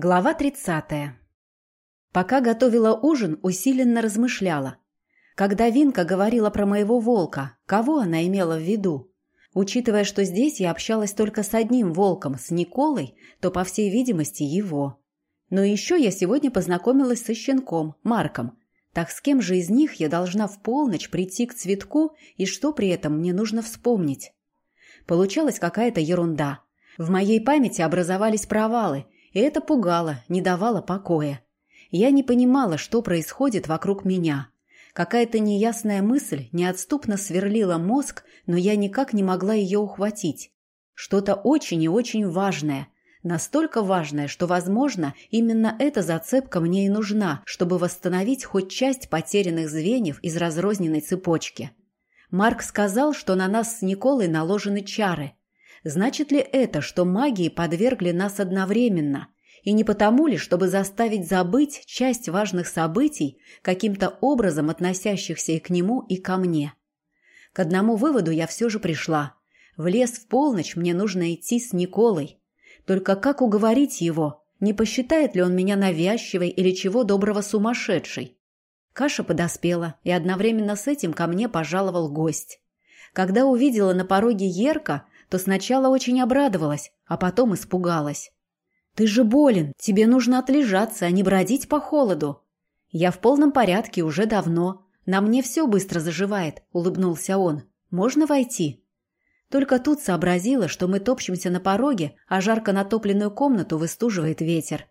Глава 30. Пока готовила ужин, усиленно размышляла. Когда Винка говорила про моего волка, кого она имела в виду? Учитывая, что здесь я общалась только с одним волком, с Николой, то, по всей видимости, его. Но еще я сегодня познакомилась со щенком, Марком. Так с кем же из них я должна в полночь прийти к цветку и что при этом мне нужно вспомнить? Получалась какая-то ерунда. В моей памяти образовались провалы – и это пугало, не давало покоя. Я не понимала, что происходит вокруг меня. Какая-то неясная мысль неотступно сверлила мозг, но я никак не могла ее ухватить. Что-то очень и очень важное. Настолько важное, что, возможно, именно эта зацепка мне и нужна, чтобы восстановить хоть часть потерянных звеньев из разрозненной цепочки. Марк сказал, что на нас с Николой наложены чары – Значит ли это, что магии подвергли нас одновременно? И не потому ли, чтобы заставить забыть часть важных событий, каким-то образом относящихся и к нему, и ко мне? К одному выводу я все же пришла. В лес в полночь мне нужно идти с Николой. Только как уговорить его? Не посчитает ли он меня навязчивой или чего доброго сумасшедшей? Каша подоспела, и одновременно с этим ко мне пожаловал гость. Когда увидела на пороге Ерка, то сначала очень обрадовалась, а потом испугалась. «Ты же болен, тебе нужно отлежаться, а не бродить по холоду». «Я в полном порядке уже давно. На мне все быстро заживает», — улыбнулся он. «Можно войти?» Только тут сообразила, что мы топчемся на пороге, а жарко натопленную комнату выстуживает ветер.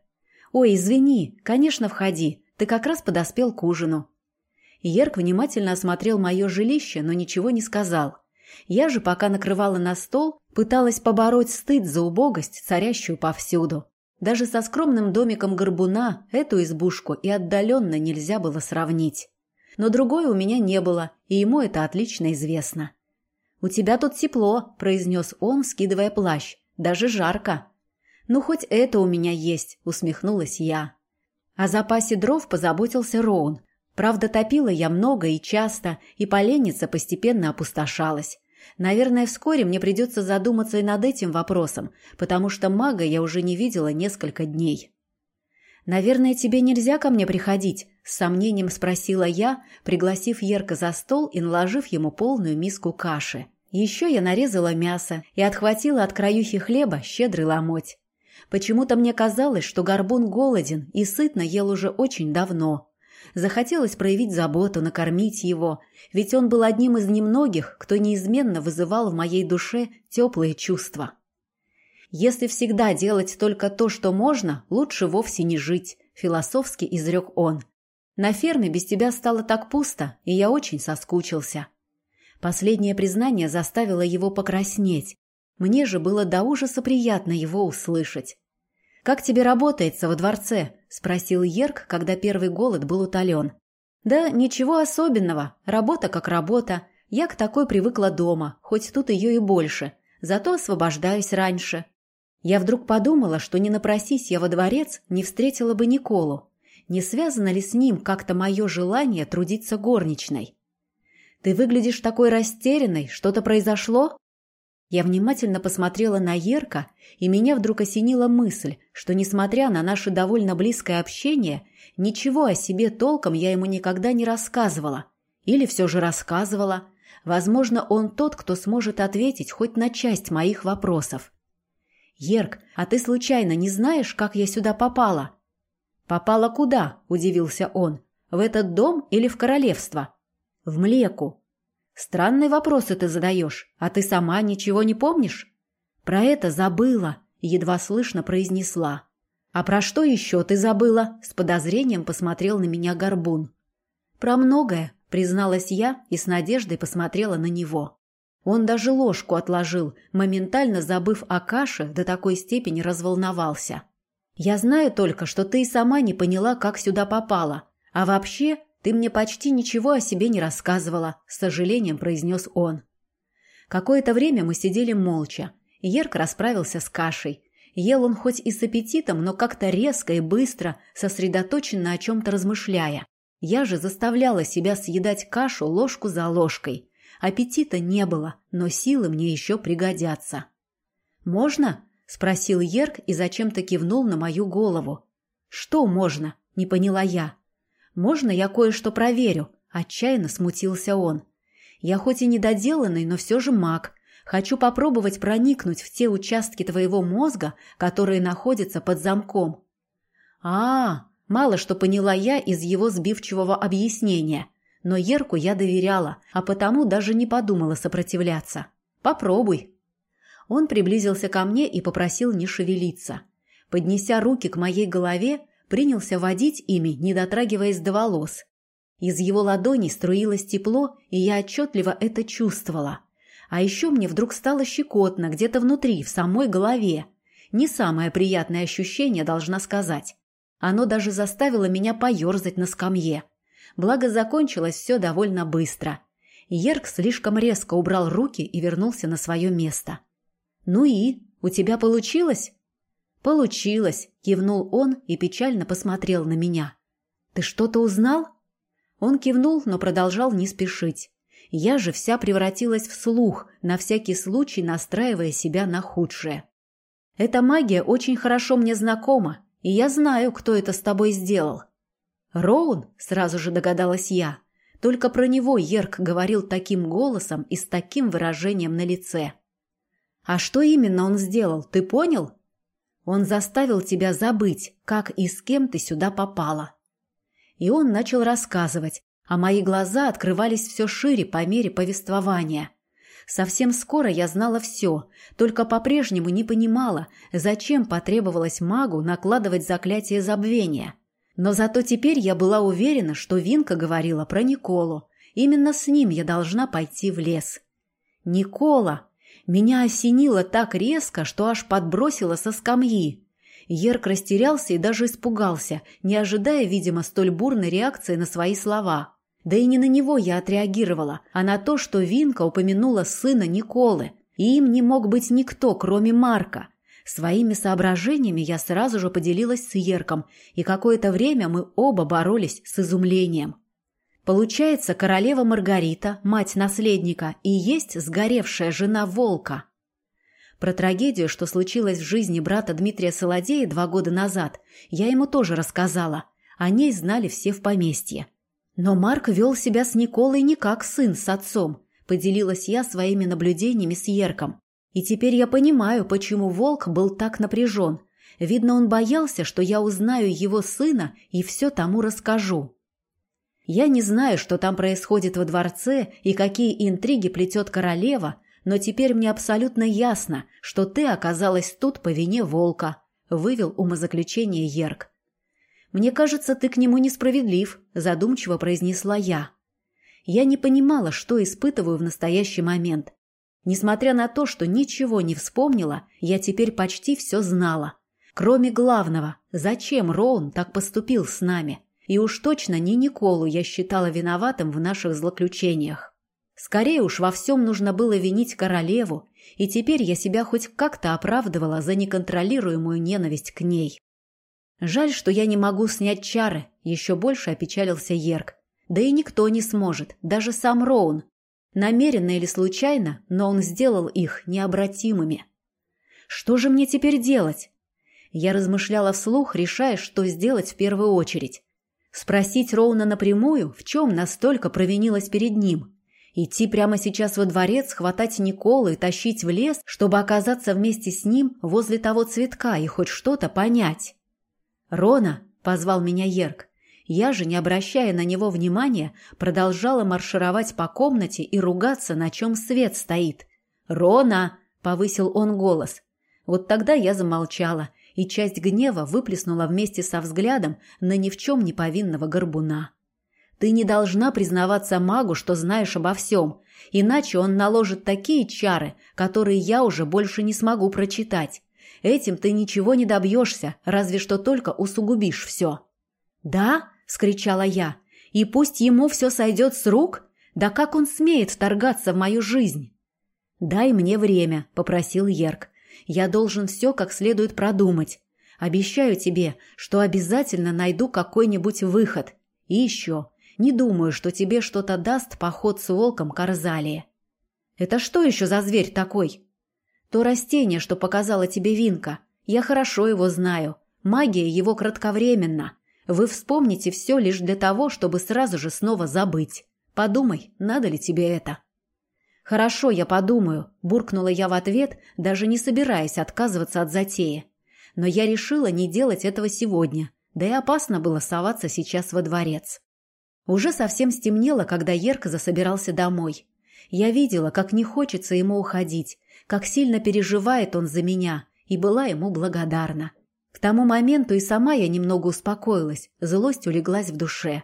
«Ой, извини, конечно, входи, ты как раз подоспел к ужину». Ерк внимательно осмотрел мое жилище, но ничего не сказал. Я же, пока накрывала на стол, пыталась побороть стыд за убогость, царящую повсюду. Даже со скромным домиком горбуна эту избушку и отдаленно нельзя было сравнить. Но другой у меня не было, и ему это отлично известно. «У тебя тут тепло», – произнес он, скидывая плащ. «Даже жарко». «Ну, хоть это у меня есть», – усмехнулась я. О запасе дров позаботился Роун. Правда, топила я много и часто, и поленница постепенно опустошалась. Наверное, вскоре мне придется задуматься и над этим вопросом, потому что мага я уже не видела несколько дней. «Наверное, тебе нельзя ко мне приходить?» – с сомнением спросила я, пригласив Ерка за стол и наложив ему полную миску каши. Еще я нарезала мясо и отхватила от краюхи хлеба щедрый ломоть. Почему-то мне казалось, что горбун голоден и сытно ел уже очень давно. Захотелось проявить заботу, накормить его, ведь он был одним из немногих, кто неизменно вызывал в моей душе теплые чувства. «Если всегда делать только то, что можно, лучше вовсе не жить», – философски изрек он. «На ферме без тебя стало так пусто, и я очень соскучился». Последнее признание заставило его покраснеть. Мне же было до ужаса приятно его услышать. «Как тебе работается во дворце?» – спросил Ерк, когда первый голод был утолен. «Да ничего особенного. Работа как работа. Я к такой привыкла дома, хоть тут ее и больше. Зато освобождаюсь раньше». Я вдруг подумала, что не напросись я во дворец, не встретила бы Николу. Не связано ли с ним как-то мое желание трудиться горничной? «Ты выглядишь такой растерянной. Что-то произошло?» Я внимательно посмотрела на Ерка, и меня вдруг осенила мысль, что, несмотря на наше довольно близкое общение, ничего о себе толком я ему никогда не рассказывала. Или все же рассказывала. Возможно, он тот, кто сможет ответить хоть на часть моих вопросов. «Ерк, а ты случайно не знаешь, как я сюда попала?» «Попала куда?» – удивился он. «В этот дом или в королевство?» «В Млеку», Странные вопросы ты задаешь, а ты сама ничего не помнишь? Про это забыла, едва слышно произнесла. А про что еще ты забыла? С подозрением посмотрел на меня горбун. Про многое, призналась я и с надеждой посмотрела на него. Он даже ложку отложил, моментально забыв о каше, до такой степени разволновался. «Я знаю только, что ты и сама не поняла, как сюда попала. А вообще, «Ты мне почти ничего о себе не рассказывала», — с сожалением произнес он. Какое-то время мы сидели молча. Ерк расправился с кашей. Ел он хоть и с аппетитом, но как-то резко и быстро, сосредоточенно о чем-то размышляя. Я же заставляла себя съедать кашу ложку за ложкой. Аппетита не было, но силы мне еще пригодятся. «Можно?» –– спросил Ерк и зачем-то кивнул на мою голову. «Что можно?» – не поняла я. «Можно я кое-что проверю?» – отчаянно смутился он. «Я хоть и недоделанный, но все же маг. Хочу попробовать проникнуть в те участки твоего мозга, которые находятся под замком». «А, мало что поняла я из его сбивчивого объяснения. Но Ерку я доверяла, а потому даже не подумала сопротивляться. Попробуй». Он приблизился ко мне и попросил не шевелиться. Поднеся руки к моей голове, принялся водить ими, не дотрагиваясь до волос. Из его ладоней струилось тепло, и я отчетливо это чувствовала. А еще мне вдруг стало щекотно где-то внутри, в самой голове. Не самое приятное ощущение, должна сказать. Оно даже заставило меня поерзать на скамье. Благо, закончилось все довольно быстро. Ерк слишком резко убрал руки и вернулся на свое место. «Ну и? У тебя получилось?» «Получилось», – кивнул он и печально посмотрел на меня. «Ты что-то узнал?» Он кивнул, но продолжал не спешить. Я же вся превратилась в слух, на всякий случай настраивая себя на худшее. «Эта магия очень хорошо мне знакома, и я знаю, кто это с тобой сделал». «Роун?» – сразу же догадалась я. Только про него Ерк говорил таким голосом и с таким выражением на лице. А что именно он сделал, ты понял? Он заставил тебя забыть, как и с кем ты сюда попала. И он начал рассказывать, а мои глаза открывались все шире по мере повествования. Совсем скоро я знала все, только по-прежнему не понимала, зачем потребовалось магу накладывать заклятие забвения. Но зато теперь я была уверена, что Винка говорила про Николу. Именно с ним я должна пойти в лес. «Никола!» Меня осенило так резко, что аж подбросило со скамьи. Ерк растерялся и даже испугался, не ожидая, видимо, столь бурной реакции на свои слова. Да и не на него я отреагировала, а на то, что Винка упомянула сына Николы. И им не мог быть никто, кроме Марка. Своими соображениями я сразу же поделилась с Ерком, и какое-то время мы оба боролись с изумлением. Получается, королева Маргарита, мать наследника, и есть сгоревшая жена волка. Про трагедию, что случилось в жизни брата Дмитрия Солодея два года назад, я ему тоже рассказала. О ней знали все в поместье. Но Марк вел себя с Николой не как сын с отцом, поделилась я своими наблюдениями с Ерком. И теперь я понимаю, почему волк был так напряжен. Видно, он боялся, что я узнаю его сына и все тому расскажу. Я не знаю, что там происходит во дворце и какие интриги плетет королева, но теперь мне абсолютно ясно, что ты оказалась тут по вине волка», — вывел умозаключение Ерк. «Мне кажется, ты к нему несправедлив», — задумчиво произнесла я. Я не понимала, что испытываю в настоящий момент. Несмотря на то, что ничего не вспомнила, я теперь почти все знала. Кроме главного, зачем Роун так поступил с нами? И уж точно не Николу я считала виноватым в наших злоключениях. Скорее уж во всем нужно было винить королеву, и теперь я себя хоть как-то оправдывала за неконтролируемую ненависть к ней. Жаль, что я не могу снять чары, еще больше опечалился Ерк. Да и никто не сможет, даже сам Роун. Намеренно или случайно, но он сделал их необратимыми. Что же мне теперь делать? Я размышляла вслух, решая, что сделать в первую очередь. Спросить Роуна напрямую, в чем настолько провинилась перед ним. Идти прямо сейчас во дворец, хватать Николу и тащить в лес, чтобы оказаться вместе с ним возле того цветка и хоть что-то понять. «Рона!» – позвал меня Ерк. Я же, не обращая на него внимания, продолжала маршировать по комнате и ругаться, на чем свет стоит. «Рона!» – повысил он голос. Вот тогда я замолчала и часть гнева выплеснула вместе со взглядом на ни в чем не повинного горбуна. «Ты не должна признаваться магу, что знаешь обо всем, иначе он наложит такие чары, которые я уже больше не смогу прочитать. Этим ты ничего не добьешься, разве что только усугубишь все». «Да?» – скричала я. «И пусть ему все сойдет с рук? Да как он смеет вторгаться в мою жизнь?» «Дай мне время», – попросил Ерк. Я должен все как следует продумать. Обещаю тебе, что обязательно найду какой-нибудь выход. И еще, не думаю, что тебе что-то даст поход с волком к. Это что еще за зверь такой? То растение, что показала тебе Винка. Я хорошо его знаю. Магия его кратковременна. Вы вспомните все лишь для того, чтобы сразу же снова забыть. Подумай, надо ли тебе это?» «Хорошо, я подумаю», – буркнула я в ответ, даже не собираясь отказываться от затеи. Но я решила не делать этого сегодня, да и опасно было соваться сейчас во дворец. Уже совсем стемнело, когда Ерка засобирался домой. Я видела, как не хочется ему уходить, как сильно переживает он за меня, и была ему благодарна. К тому моменту и сама я немного успокоилась, злость улеглась в душе.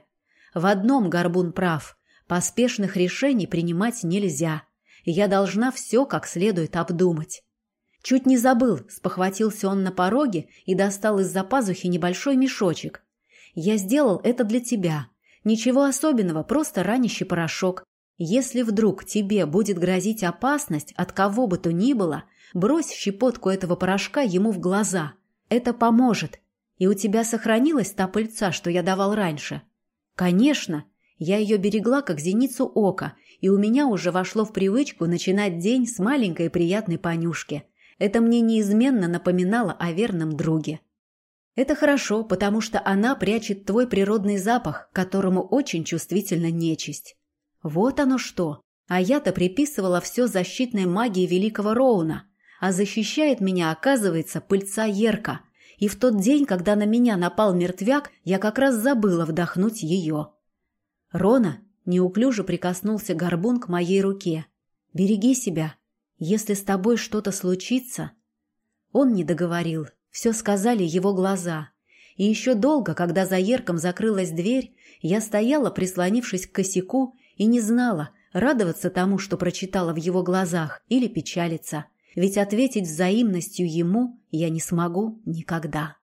В одном Горбун прав – поспешных решений принимать нельзя – я должна все как следует обдумать. Чуть не забыл, спохватился он на пороге и достал из-за пазухи небольшой мешочек. Я сделал это для тебя. Ничего особенного, просто ранящий порошок. Если вдруг тебе будет грозить опасность от кого бы то ни было, брось щепотку этого порошка ему в глаза. Это поможет. И у тебя сохранилась та пыльца, что я давал раньше? Конечно. Я ее берегла, как зеницу ока, и у меня уже вошло в привычку начинать день с маленькой приятной понюшки. Это мне неизменно напоминало о верном друге. Это хорошо, потому что она прячет твой природный запах, которому очень чувствительна нечисть. Вот оно что. А я-то приписывала все защитной магии великого Роуна. А защищает меня, оказывается, пыльца Ерка. И в тот день, когда на меня напал мертвяк, я как раз забыла вдохнуть ее. Рона Неуклюже прикоснулся горбун к моей руке. «Береги себя. Если с тобой что-то случится...» Он не договорил. Все сказали его глаза. И еще долго, когда за Ерком закрылась дверь, я стояла, прислонившись к косяку, и не знала, радоваться тому, что прочитала в его глазах, или печалиться. Ведь ответить взаимностью ему я не смогу никогда.